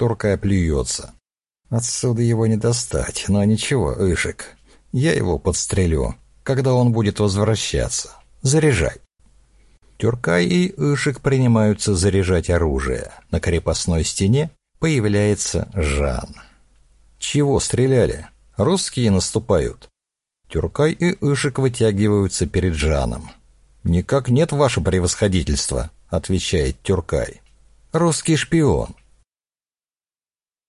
Туркай плюется. Отсюда его не достать, но ничего, Ишек. Я его подстрелю, когда он будет возвращаться. Заряжай. Тюркай и Ишек принимаются заряжать оружие. На крепостной стене появляется Жан. «Чего стреляли? Русские наступают». Тюркай и Ишек вытягиваются перед Жаном. «Никак нет, ваше превосходительство», — отвечает Тюркай. «Русский шпион.